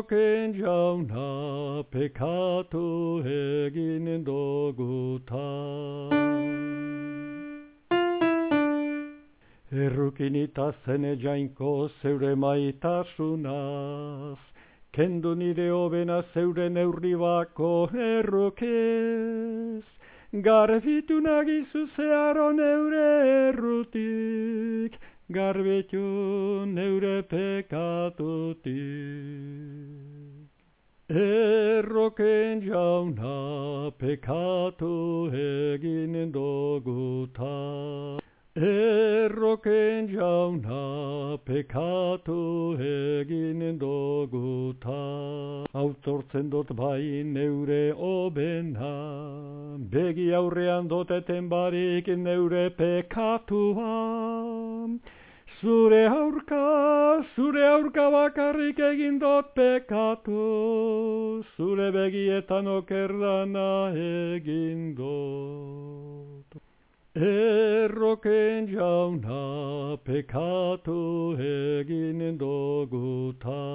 Erroken jauna pekatu egin doguta. Errukin zen jainko zeure maitasunaz, kendu nire hobena zeure neurri bako errukez, garbitu nagizu zeharo neure errutik, garbitu neure pekatutik. Erroken jauna pekatu egin doguta. Erroken jauna pekatu egin doguta. Autortzen dut bai neure obena, begi aurrean doteten barik neure pekatua. Zure aurka, zure aurka bakarrik egin dut pekatu, zure begietan okerdana egin dut. Erroken jauna pekatu egin doguta.